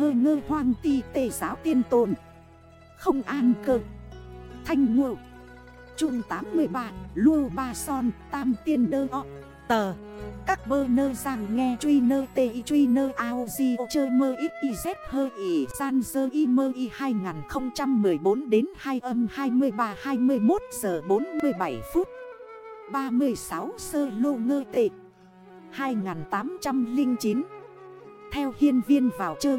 hơ ngơ hoang ti tề giáo tiên tồn. Không an cơ. Thanh ngộ. Trung 83 Lưu ba son, Tam tiên đơ o. Tờ. Các bơ nơ rằng nghe truy nơ tê y truy nơ ao di ô chơ mơ ít y z hơ y san dơ y mơ y 2014 đến 2 âm 23 21 giờ 47 phút. 36 sơ lô ngơ tệ 2809 Theo hiên viên vào chơi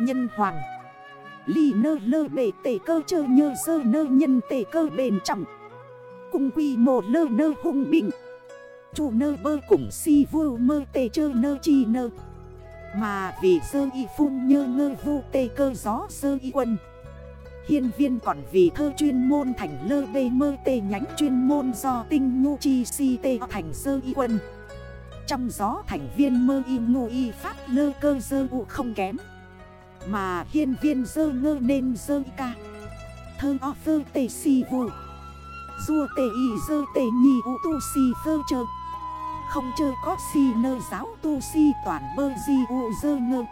Nhân hoàng. Ly nơ lơ bể tể cơ chơ nhơ sơ nơ nhân tể cơ bền trọng. Cùng quy mô lơ nơ hung bình Chủ nơ bơ cùng si vua mơ tê chơ nơ chi nơ. Mà vì sơ y phun nhơ ngơ vô tê cơ gió sơ y quân. Hiên viên còn vì thơ chuyên môn thành lơ bê mơ tê nhánh chuyên môn do tinh ngu chi si tê thành sơ y quân. Trong gió thành viên mơ y ngu y pháp lơ cơ sơ u không kém. Mà hiên viên dơ ngơ nên dơ ca. Thơ o phơ tê si vụ Dua tê y dơ tê nhì u tu si phơ chơ. Không chơ có si nơ giáo tu si toàn bơ di u dơ ngơ.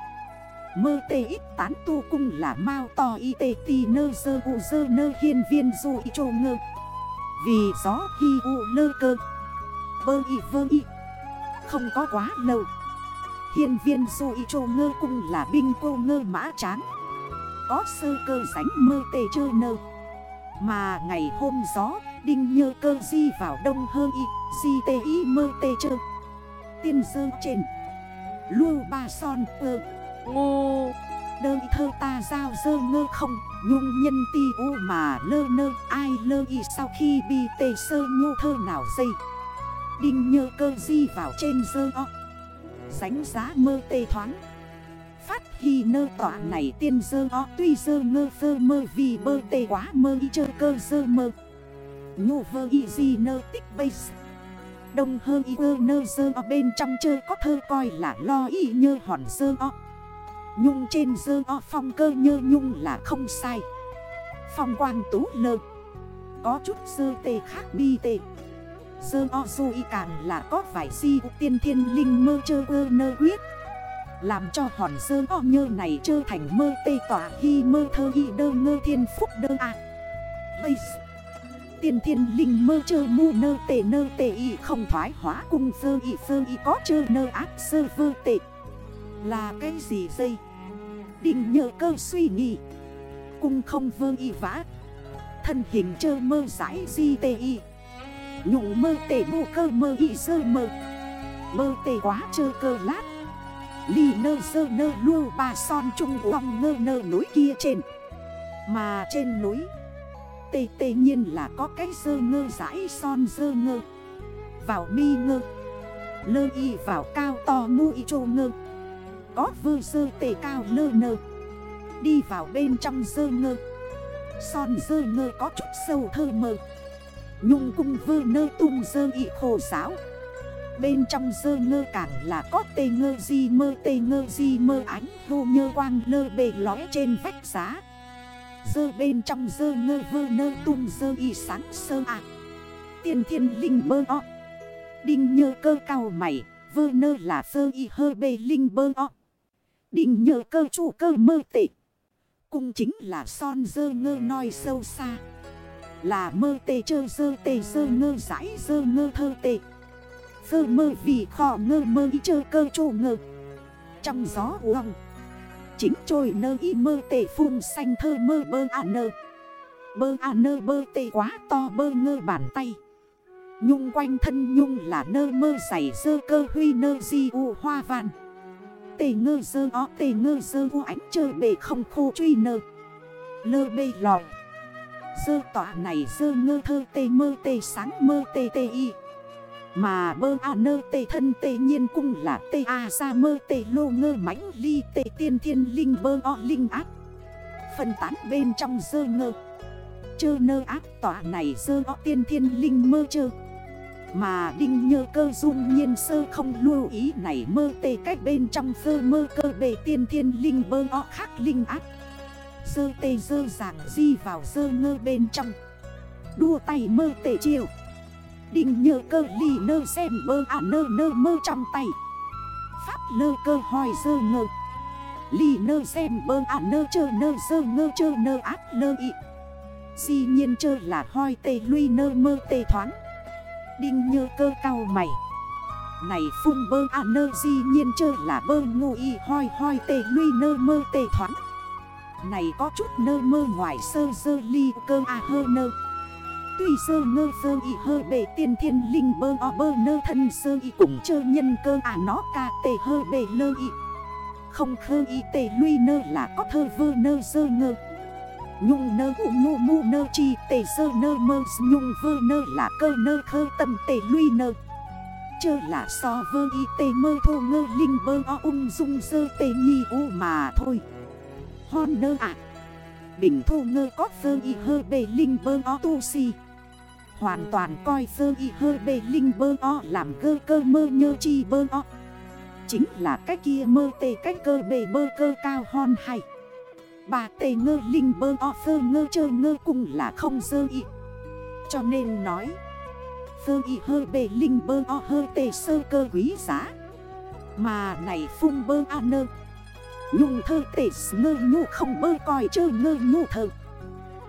Mơ tê ít tán tu cung là mau to y tê tì nơ dơ u dơ nơ hiên viên du y trô ngơ. Vì gió hi u nơ cơ. Bơ y vơ y. Không có quá lâu. Hiên viên du y trô ngơ cung là binh cô ngơ mã tráng. Có sơ cơ sánh mơ tê chơ nơ. Mà ngày hôm gió Đinh nhơ cơ di vào đông hơ y Di tê y mơ tê chơ. Tiên dơ trên. Lưu ba son ơ. Ngô. Đơ thơ ta giao dơ ngơ không Nhung nhân ti u mà lơ nơ. Ai lơ y sau khi bi tê sơ nhô thơ nào dây. Đinh nhơ cơ di vào trên dơ o Sánh giá mơ tê thoáng. Phát hi nơ tỏa này tiên dơ o, Tuy dơ ngơ phơ mơ vì bơ tê quá mơ y chơ cơ dơ mơ. Nhô vơ y di nơ tích bây Đông hơ y ơ nơ dơ o, bên trong chơ có thơ coi là lo y nhơ hòn dơ o. Nhung trên dơ o, phong cơ nhơ nhung là không sai. Phong quang tú lơ. Có chút dơ tê khác bi tê. Dơ o dù y càng là có vài si tiên thiên linh mơ chơ ơ nơ huyết Làm cho hòn dơ o nhơ này chơ thành mơ tê tỏa hi mơ thơ y đơ ngơ thiên phúc đơ à Bây Tiên thiên linh mơ chơ mu nơ tê nơ tê y không thoái hóa cung dơ y dơ y có chơ nơ ác sơ vơ tê. Là cái gì dây? Định nhờ cơ suy nghĩ. Cung không vơ y vã. Thân hình chơ mơ giải di tê y nhụ mơ tể bù cơ mơ y sơ mơ. Mơ tể quá chơ cơ lát. Ly nơ sơ nơ lua bà son trung vòng ngơ nơ núi kia trên. Mà trên núi, Tê tê nhiên là có cái sơ ngơ rãi son sơ ngơ. Vào mi ngơ, Lơ y vào cao to mu y trô ngơ. Có vơ sơ tề cao lơ nơ. Đi vào bên trong sơ ngơ. Son sơ ngơ có chút sâu thơ mơ. Nhung cung vơ nơ tung dơ y khổ giáo. Bên trong dơ ngơ càng là có tê ngơ di mơ, tê ngơ di mơ ánh hô nhơ quang lơ bề lói trên vách giá. Dơ bên trong dơ ngơ vơ nơ tung dơ y sáng sơ ạ. Tiên thiên linh bơ o. Đinh nhơ cơ cao mày, Vơ nơ là sơ y hơ bê linh bơ o. Đinh nhơ cơ chủ cơ mơ tệ. Cung chính là son dơ ngơ nói sâu xa. Là mơ tê chơ dơ tê dơ ngơ giải dơ ngơ thơ tê. Dơ mơ vì khò ngơ mơ y chơ cơ chủ ngơ. Trong gió uong Chính trôi nơ y mơ tê phun xanh thơ mơ bơ à nơ. Bơ à nơ bơ tê quá to bơ ngơ bàn tay. Nhung quanh thân nhung là nơ mơ dày dơ cơ huy nơ di u hoa vàn tê ngơ dơ o tê ngơ dơ u ánh chơ bề không khô truy nơ. Lơ bê lòi Dơ tỏa này dơ ngơ thơ tê mơ tê sáng mơ tê tê y. Mà bơ a nơ tê thân tê nhiên cung là tê a ra mơ tê lô ngơ mãnh ly tê tiên thiên linh bơ o linh ác. Phân tán bên trong dơ ngơ. Chơ nơ ác tỏa này dơ o tiên thiên linh mơ chơ. Mà đinh nhơ cơ dung nhiên sơ không lưu ý này mơ tê cách bên trong sơ mơ cơ bề tiên thiên linh bơ o khác linh ác. Sơ tê dơ giảng di vào sơ ngơ bên trong. Đua tay mơ tê chiều. Đình nhờ cơ lì nơ xem mơ à nơ nơ mơ trong tay. Pháp lơ cơ hỏi dơ ngơ. Ly nơ xem bơ à nơ chơ nơ dơ ngơ chơ nơ áp lơ ị. Di nhiên chơ là hoi tê lui nơ mơ tê thoáng. Đinh nhơ cơ cao mày. Này phung bơ à nơ di nhiên chơ là bơ ngu y hoi hoi tê lui nơ mơ tê thoáng. Này có chút nơ mơ ngoài sơ sơ ly cơ à hơ nơ. Tuy sơ ngơ sơ y hơ bề tiên thiên linh bơ o bơ nơ thân sơ y cũng chơ nhân cơ à nó ca tê hơ bề lơ y. Không khơ y tê lui nơ là có thơ vơ nơ sơ ngơ. Nhung nơ u ngu mu nơ chi tê sơ nơ mơ, nhung vơ nơ là cơ nơ khơ tâm tê lui nơ. Chơ là so vơ y tê mơ thô ngơ linh bơ o ung dung sơ tê nhi u mà thôi hôn nơ ạ Bình thu ngơ có sơ y hơ bề linh bơ o tu si. Hoàn toàn coi sơ y hơ bề linh bơ o làm cơ cơ mơ nhơ chi bơ o. Chính là cái kia mơ tê cách cơ bề bơ cơ cao hon hay. Bà tê ngơ linh bơ o phơ ngơ chơ ngơ cùng là không sơ y. Cho nên nói Phơ y hơ bề linh bơ o hơ tê sơ cơ quý giá. Mà này phung bơ a nơ Nhung thơ tê ngơ nhu không bơ coi chơ ngơ nhu thơ.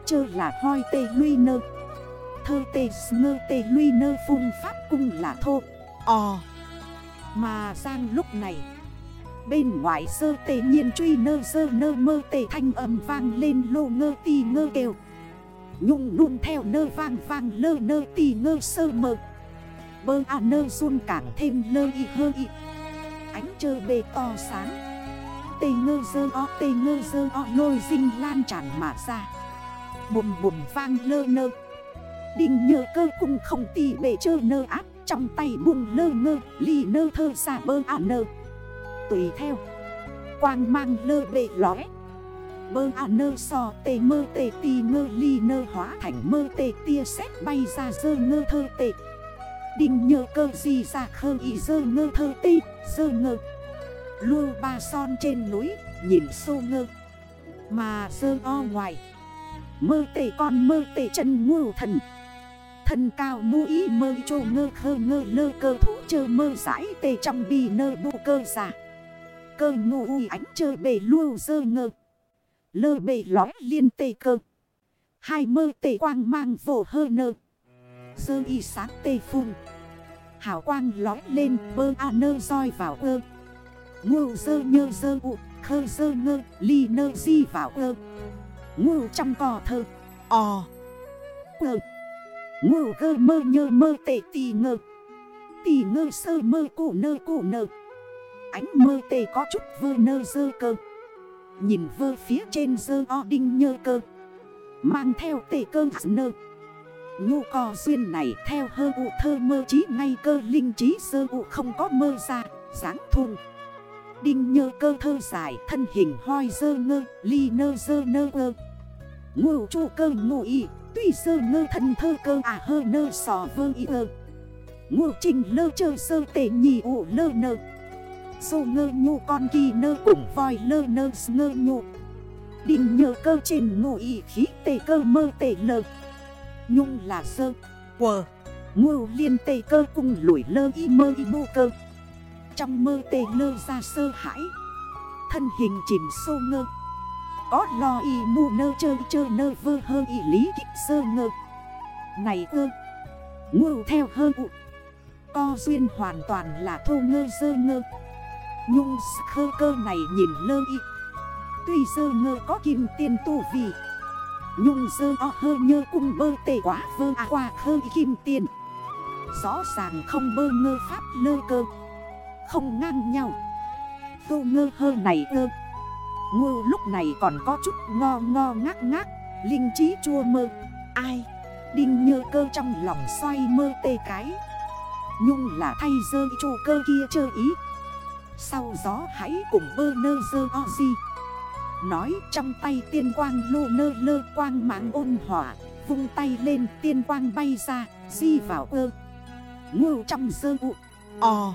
Chơ là hoi tê luy nơ. Thơ tê ngơ tê luy nơ phung pháp cung là thô. Ồ Mà sang lúc này, Bên ngoài sơ tê nhiên truy nơ sơ nơ mơ tê thanh âm vang lên lô ngơ ti ngơ kêu. Nhung nung theo nơ vang vang lơ nơ ti ngơ sơ mơ. Bơ à nơ run càng thêm lơ y hơ y. Ánh trơ bê to sáng. Tê ngơ dơ o, tê ngơ dơ o lôi dinh lan tràn mà ra. Bùm bùm vang lơ nơ. Đinh nhờ cơ cung không tì bể chơ nơ áp, Trong tay bùng lơ ngơ ly nơ thơ xa bơ à nơ. Tùy theo, Quang mang lơ bệ lóe. Bơ à nơ so tê mơ tê tì ngơ ly nơ hóa thành mơ tê, tia xét bay ra dơ ngơ thơ tê. Đinh nhờ cơ gì ra khơ y dơ ngơ thơ tê, dơ ngơ. Lưu ba son trên núi, nhìn sô ngơ. Mà sơ o ngoài. Mơ tể con mơ tể chân ngưu thần. Thân cao mu ý mơ chô ngơ khơ ngơ lơ cơ thú chơ mơ giải tề trong bì nơ bu cơ giả Cơ ngô ui ánh chơ bề lưu dơ ngơ. Lơ bề lói liên tề cơ. Hai mơ tề quang mang vổ hơ nơ. Dơ y sáng tề phun. Hảo quang lói lên bơ a nơ roi vào ơ. Ngô dơ nhơ dơ ụ khơ dơ ngơ, ly nơ di vào ơ. Ngô trong cò thơ, o. Quơ Ngô gơ mơ nhơ mơ tệ tì ngơ. Tì ngơ sơ mơ cụ nơ cụ nơ. Ánh mơ tê có chút vơ nơ dơ cơ. Nhìn vơ phía trên dơ o đinh nhơ cơ. Mang theo tê cơ nơ. Nhu cò duyên này theo hơ ụ thơ mơ trí, ngay cơ linh trí sơ ụ không có mơ ra, dáng thùng Đinh nhơ cơ thơ dài thân hình hoi dơ ngơ, ly nơ dơ nơ ơ. Ngụ chu cơ ngụ y, Tuy sơ ngơ thân thơ cơ à hơ nơ sò vơ y ơ. Ngụ trình lơ chơ sơ tệ nhì ụ lơ nơ. Sô ngơ nhu con kỳ nơ cũng voi lơ nơ ngơ nhu. Đinh nhơ cơ trên ngụ y khí tệ cơ mơ tệ lơ Nhung là sơ. Quờ. Ngưu liên tê cơ cùng lủi lơ y mơ y bu cơ. Trong mơ tê lơ ra sơ hãi. Thân hình chìm sô ngơ. Có lo y mù nơ chơi chơi nơ vơ hơ y lý kích sơ ngơ. Này ơ. Ngưu theo hơ ụ Co duyên hoàn toàn là thô ngơ sơ ngơ. Nhung khơ cơ này nhìn lơ y. Tuy sơ ngơ có kim tiên tu vì Nhung sơ o hơ nhơ cung bơ tệ quá vơ à qua khơ kim tiền Rõ ràng không bơ ngơ pháp lơ cơ. Không ngang nhau. Câu ngơ hơ này ơ. Ngư lúc này còn có chút ngo ngo ngác ngác. Linh trí chua mơ. Ai? Đinh nhơ cơ trong lòng xoay mơ tê cái. Nhung là thay dơ chu cơ kia chơ ý. Sau gió hãy cùng bơ nơ dơ o di. Nói trong tay tiên quang lô nơ lơ quang mạng ôn hỏa Vung tay lên tiên quang bay ra, Di vào ơ. Ngưu trong dơ ụ Ồ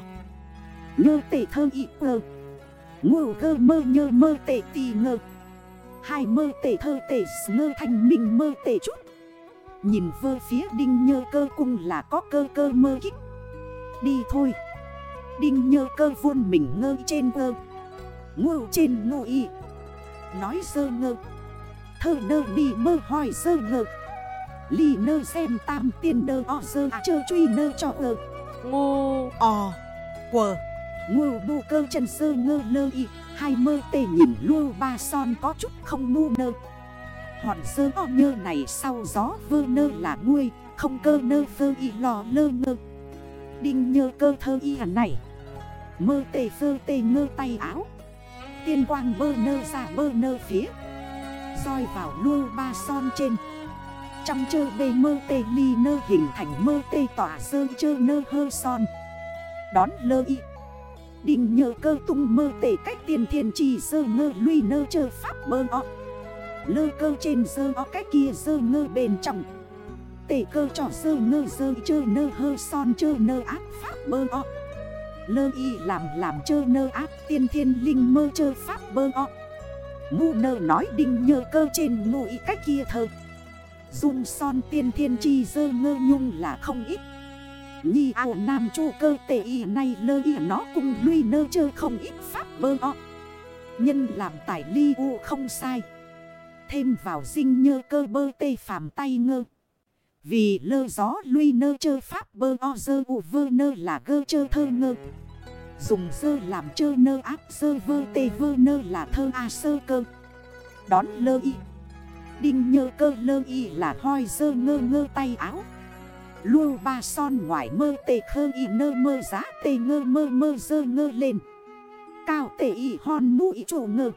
Nhơ tể thơ ị ơ Ngưu gơ mơ nhơ mơ tể tì ngơ. Hai mơ tể thơ tể ngơ thành mình mơ tể chút. Nhìn vơ phía đinh nhơ cơ cung là có cơ cơ mơ kích. Đi thôi. Đinh nhơ cơ vuôn mình ngơ trên ơ Ngưu trên ngô y. Nói sơ ngơ. Thơ nơ đi mơ hỏi sơ ngơ. Ly nơ xem tam tiên đơ o sơ à chơ truy nơ cho ơ Ngô. O. Quờ ngư bu cơ chân sơ ngơ lơ y, Hai mơ tê nhìn lưu ba son có chút không ngu nơ. Hòn sơ o nhơ này sau gió vơ nơ là nguôi, Không cơ nơ vơ y lò lơ ngơ. Đinh nhơ cơ thơ y hẳn này. Mơ tê sơ tê ngơ tay áo. Tiên quang bơ nơ ra bơ nơ phía. Soi vào lưu ba son trên. Trong chơ bê mơ tê ly nơ hình thành mơ tê tỏa sơ chơ nơ hơ son. Đón lơ y Đình nhờ cơ tung mơ tể cách tiền thiên trì sơ ngơ luy nơ chơ pháp bơ o Lơ cơ trên sơ o cách kia sơ ngơ bền trọng. Tể cơ trò sơ ngơ sơ chơ nơ hơ son chơ nơ áp pháp bơ o Lơ y làm làm chơ nơ áp tiên thiên linh mơ chơ pháp bơ o Ngu nơ nói đinh nhờ cơ trên ngụy cách kia thơ. Dung son tiên thiên chi dơ ngơ nhung là không ít. Nhi ao nam chu cơ tệ y nay lơ y nó cùng lui nơ chơ không ít pháp bơ o. Nhân làm tải ly u không sai. Thêm vào dinh nhơ cơ bơ tê phàm tay ngơ. Vì lơ gió lui nơ chơ pháp bơ o dơ u vơ nơ là gơ chơ thơ ngơ. Dùng dơ làm chơ nơ áp dơ vơ tê vơ nơ là thơ a sơ cơ. Đón lơ y. Đinh nhơ cơ lơ y là hoi dơ ngơ ngơ tay áo. Lưu ba son ngoài mơ tê khơ y nơ mơ giá tê ngơ mơ mơ dơ ngơ lên. Cao tê y hòn mũi chủ ngơ.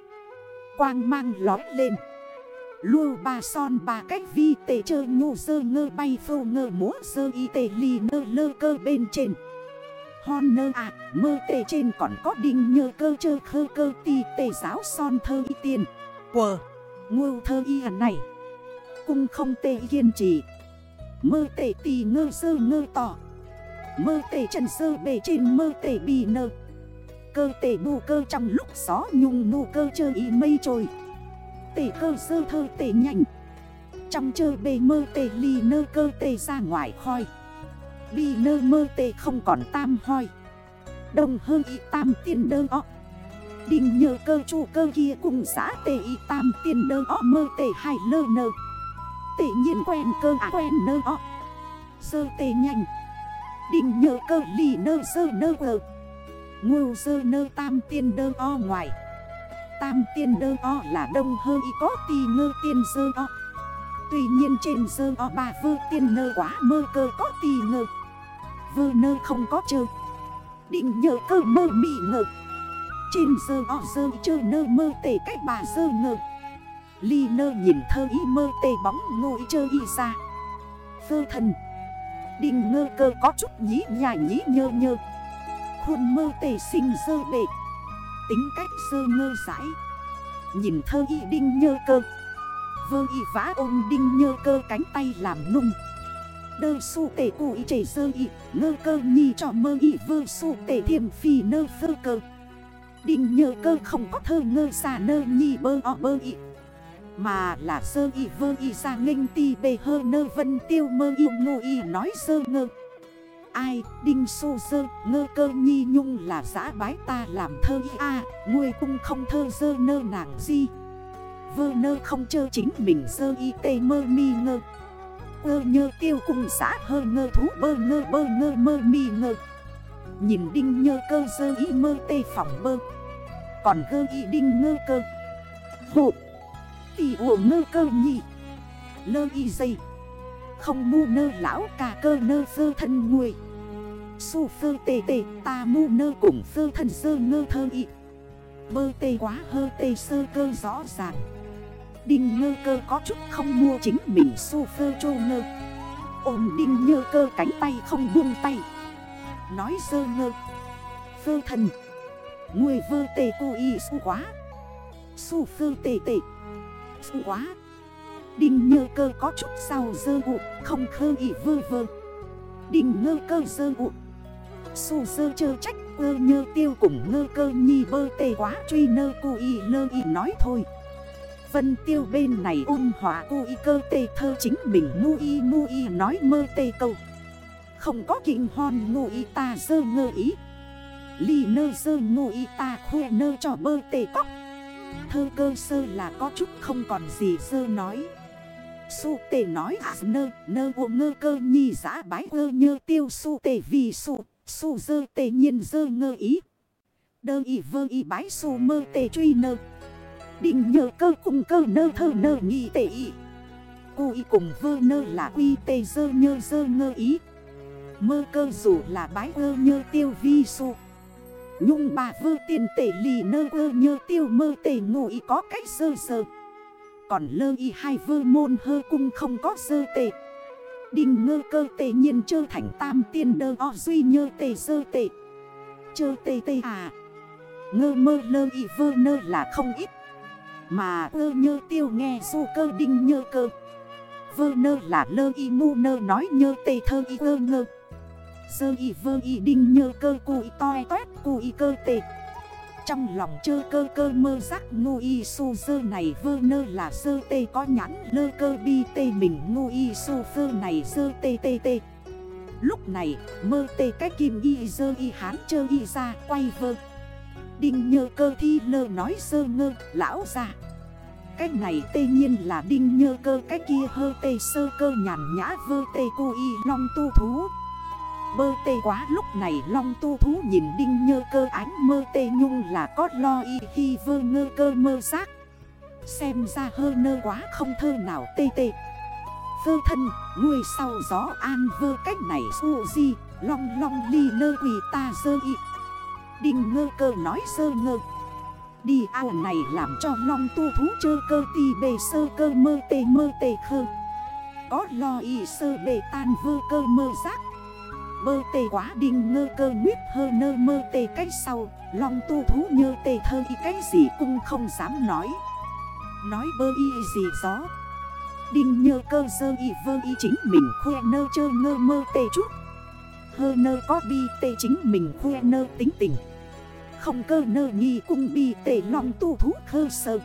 Quang mang lói lên. Lưu ba son ba cách vi tê chơ nhu dơ ngơ bay phô ngơ múa dơ y tê ly nơ lơ cơ bên trên. Hòn nơ à mơ tê trên còn có đinh nhơ cơ chơ khơ cơ ti tê giáo son thơ y tiền Quờ Ngưu thơ y à này. Cung không tê kiên trì Mơ tể tì ngơ sơ ngơ tỏ. Mơ tể trần sơ bề trên mơ tể bì nơ. Cơ tể bù cơ trong lúc gió nhung nụ cơ chơi ý mây trồi. Tể cơ sơ thơ tể nhảnh Trong chơi bề mơ tể lì nơ cơ tể ra ngoài khoi. Bì nơ mơ tể không còn tam hoi. Đồng hơn y tam tiền đơ ọ Đình nhờ cơ chủ cơ kia cùng xã tể y tam tiền đơ ọ mơ tể hai lơ nơ. Tệ nhiên quen cơ à quen nơ o. Sơ tệ nhanh. Định nhờ cơ lì nơ, sơ nơ ờ Ngưu sơ nơ tam tiên đơ o ngoài. Tam tiên đơ o là đông hơ y có tì ngơ tiên sơ o. Tuy nhiên trên sơ o bà vơ tiên nơ quá mơ cơ có tì ngơ. Vơ nơ không có chơ. Định nhờ cơ mơ mị ngơ Trên sơ o sơ chơ nơ mơ tể cách bà sơ ngơ Ly nơ nhìn thơ y mơ tê bóng ngồi chơ y ra. Phơ thần. Đình ngơ cơ có chút nhí nhả nhí nhơ nhơ. Khuôn mơ tê sinh sơ bệ. Tính cách sơ ngơ giải Nhìn thơ y đinh nhơ cơ. Vơ y vã ôm đinh nhơ cơ cánh tay làm nung. Đơ su tê cụ y chảy sơ y, Ngơ cơ nhi cho mơ y vơ su tê thiềm phì nơ phơ cơ. Đinh nhơ cơ không có thơ ngơ xà nơ nhi bơ o bơ y mà là sơ y vơ y ra nghênh ti bề hơ nơ vân tiêu mơ y ngô y nói sơ ngơ. Ai đinh su sơ ngơ cơ nhi nhung là giã bái ta làm thơ y a à, Nguôi cung không thơ sơ nơ nàng di. Vơ nơ không chơ chính mình sơ y tê mơ mi ngơ. Ơ nhơ tiêu cung xã hơ ngơ thú bơ ngơ bơ ngơ mơ mi ngơ. Nhìn đinh nhơ cơ sơ y mơ tê phỏng bơ. Còn gơ y đinh ngơ cơ. Hụt Tì ổ ngơ cơ nhị. Lơ y dây. Không mu nơ lão cả cơ nơ sơ thân nguội. Su phơ tê tê, ta mu nơ cùng sơ thân sơ ngơ thơ y. Bơ tê quá hơ tê sơ cơ rõ ràng. Đinh ngơ cơ có chút không mua chính mình su phơ trô ngơ. Ôm đinh nhơ cơ cánh tay không buông tay. Nói sơ ngơ. Phơ thần. Người vơ tê cô y su quá. Su phơ tê tê. Su quá. Đinh nhơ cơ có chút sau dơ vụ Không khơ ý vơ vơ. Đinh ngơ cơ dơ vụ Su dơ chơ trách cơ nhơ tiêu cùng ngơ cơ nhi bơ tê quá, truy nơ cu y lơ y nói thôi. Vân tiêu bên này ung hỏa cu y cơ tê thơ chính mình mu y mu y nói mơ tê câu. Không có kinh hòn ngu y ta dơ ngơ ý. Ly nơ dơ ngu y ta khuê nơ cho bơ tê cóc. Thơ cơ sơ là có chút không còn gì sơ nói. Su tê nói à nơ nơ, ô, ngơ, cơ, nhi, giã, bái, ơ, nhơ, tiêu, su tê, vì, su Su, dơ, tê, nhiên, dơ, ngơ, ý. Đơ, y, vơ, y, bái, su, mơ, tê, truy, nơ. Định nhờ cơ cùng cơ, nơ, thơ, nơ, nghi, tê, y. Cô y, cùng, vơ, nơ, là, quy, tê, dơ, nhơ, dơ, ngơ, ý. Mơ, cơ, dù là bái, ơ, nhơ, tiêu, vi, su Nhung bà vơ tiền tể lì nơ ơ nhơ tiêu mơ tể ngụy có cách sơ sơ. Còn lơ y hai vơ môn hơ cung không có sơ tệ Đinh ngơ cơ tệ nhiên chơ thành tam tiên đơ o duy nhơ tệ sơ tệ Chơ tê tê à. Ngơ mơ lơ y vơ nơ là không ít. Mà ơ nhơ tiêu nghe du cơ đinh nhơ cơ. Vơ nơ là lơ y ngu nơ nói nhơ tê thơ y ơ ngơ. Sơ y vơ y đinh nhơ cơ cụ y toi toét cụ y cơ tệ Trong lòng chơ cơ cơ mơ giác ngu y su dơ này vơ nơ là sơ tê có nhãn lơ cơ bi tê mình ngu y su sơ này sơ tê tê tê. Lúc này, mơ tê cái kim y dơ y hán chơ y ra quay vơ. Đinh nhơ cơ thi lơ nói sơ ngơ, lão ra Cái này tê nhiên là đinh nhơ cơ, cái kia hơ tê sơ cơ nhàn nhã vơ tê cô y long tu thú. Bơ tê quá lúc này long tu thú nhìn đinh nhơ cơ ánh mơ tê nhung là có lo y khi vơ ngơ cơ mơ giác Xem ra hơ nơ quá không thơ nào tê tê. Vơ thân, người sau gió an vơ cách này su di Long long ly nơ quỳ ta dơ y. Đinh ngơ cơ nói sơ ngơ. Đi ao này làm cho long tu thú chơ cơ tì bề sơ cơ mơ tê mơ tê khơ. Có lo y sơ bề tan vơ cơ mơ giác Bơ tê quá đinh ngơ cơ nguyết hơ nơ mơ tê cách sau. Long tu thú nhơ tê thơ y cách gì cũng không dám nói. Nói bơ y gì gió. Đinh nhơ cơ dơ y vơ y chính mình khoe nơ chơ ngơ mơ tê chút. Hơ nơ có bi tê chính mình khoe nơ tính tình. Không cơ nơ nghi cung bi tê long tu thú khơ sơ.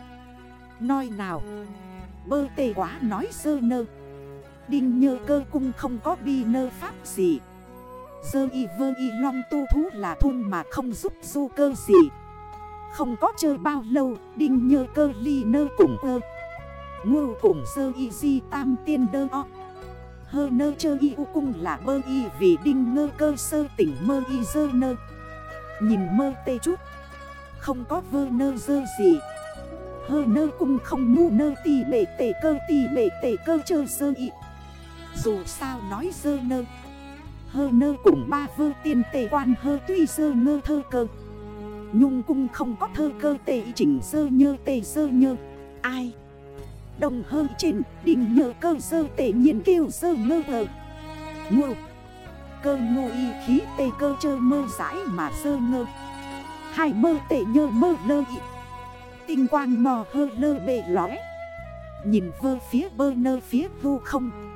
Nói nào? Bơ tê quá nói sơ nơ. Đinh nhơ cơ cung không có bi nơ pháp gì. Dơ y vơ y long tu thú là thun mà không giúp du cơ gì. Không có chơi bao lâu, Đinh nhơ cơ ly nơ cùng ơ. Ngưu cùng dơ y di tam tiên đơ o. Hơ nơ chơ y u cung là bơ y Vì đinh ngơ cơ sơ tỉnh mơ y dơ nơ. Nhìn mơ tê chút. Không có vơ nơ dơ gì. Hơ nơ cung không ngu nơ tì bể tể cơ tì bể tể cơ chơ dơ y. Dù sao nói dơ nơ. Hơ nơ cùng ba vơ tiên tề quan hơ tuy sơ ngơ thơ cơ. Nhung cung không có thơ cơ tề chỉnh sơ nhơ tề sơ nhơ. Ai? Đồng hơ trên, đình nhờ cơ sơ tề nhiên kêu sơ ngơ hờ Ngô. Cơ ngô y khí tề cơ chơ mơ giải mà sơ ngơ. Hai mơ tề nhơ mơ lơ y. Tinh quang mò hơ lơ bề lõi Nhìn vơ phía bơ nơ phía vu không.